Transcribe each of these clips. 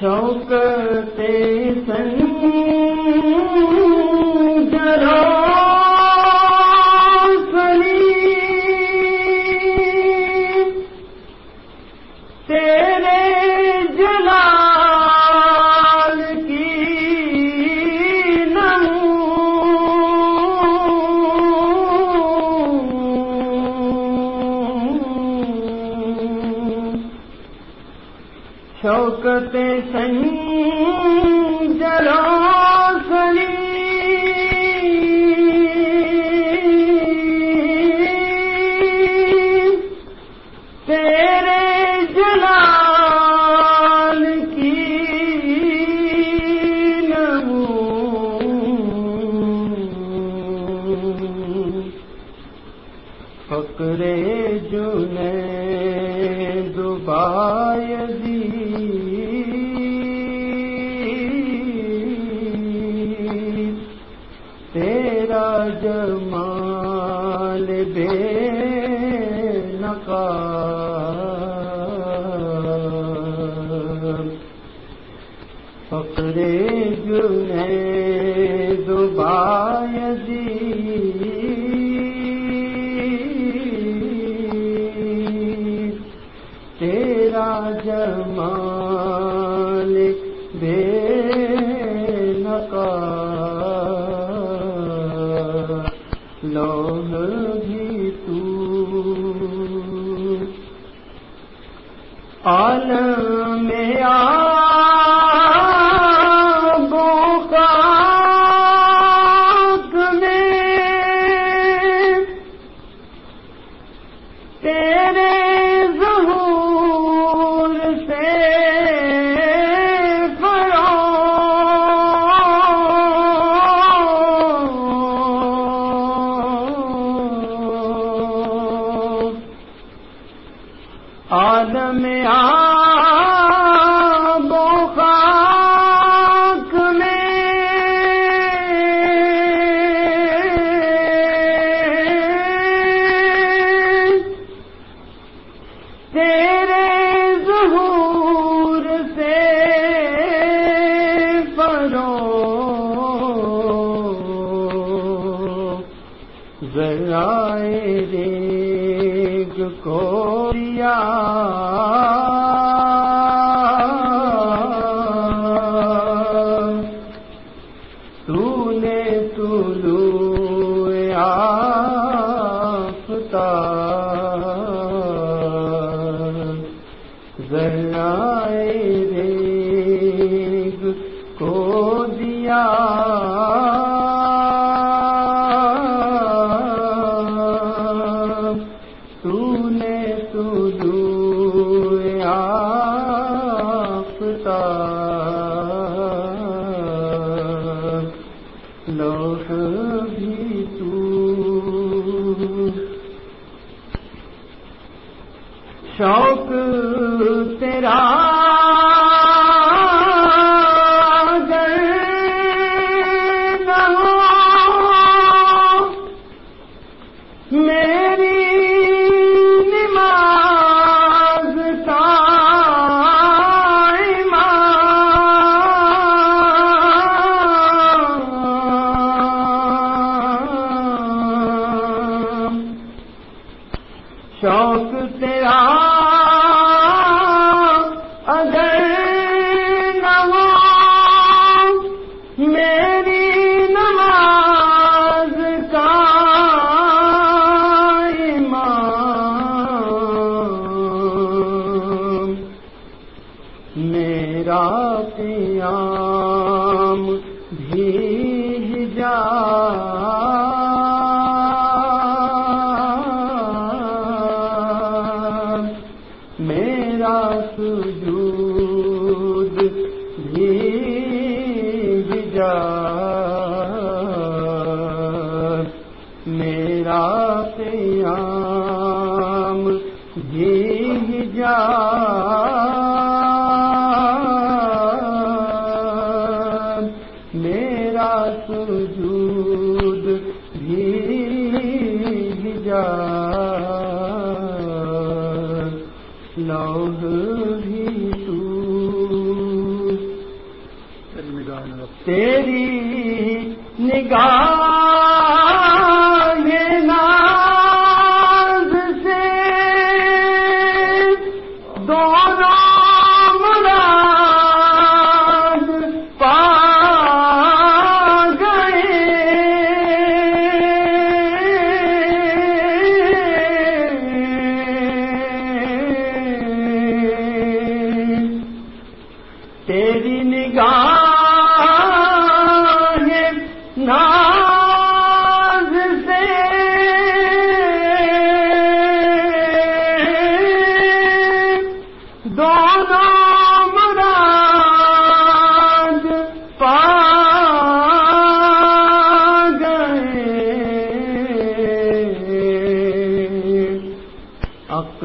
شوق تے سن جرا شوکت سن جلا تیرے جنے دبائے تیرا جمال بے نقاب تیرا جمال بے نقاب لوہ بھی تو عالم میں خاک میں۔ تیرے ظہور سے فرو ذرائے ریگ کو ریگ کو دیا۔ تو نے طلوع شام بھیگ جا۔ میرا سجود بھیگ جا۔ سجود بھی جا لوگ بھی تو تیری نگاہ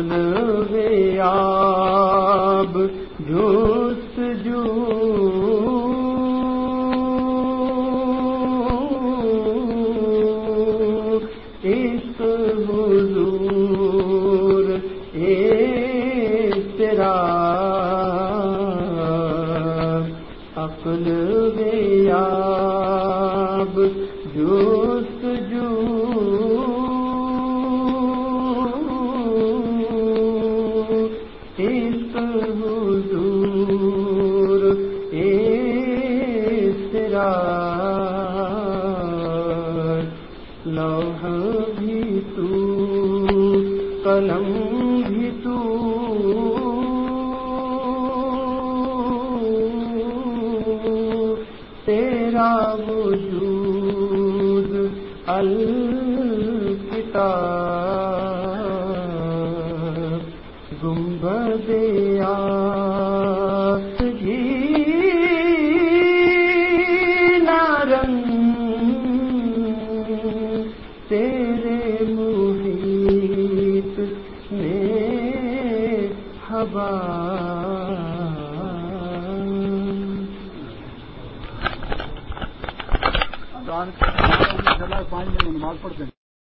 عقل غیاب جوست جو۔ عشق حضور تیرا۔ عقل جوست جو۔ لوح بھی تو قلم بھی تو۔ تیرا وجود الکتاب گنبد نارنگ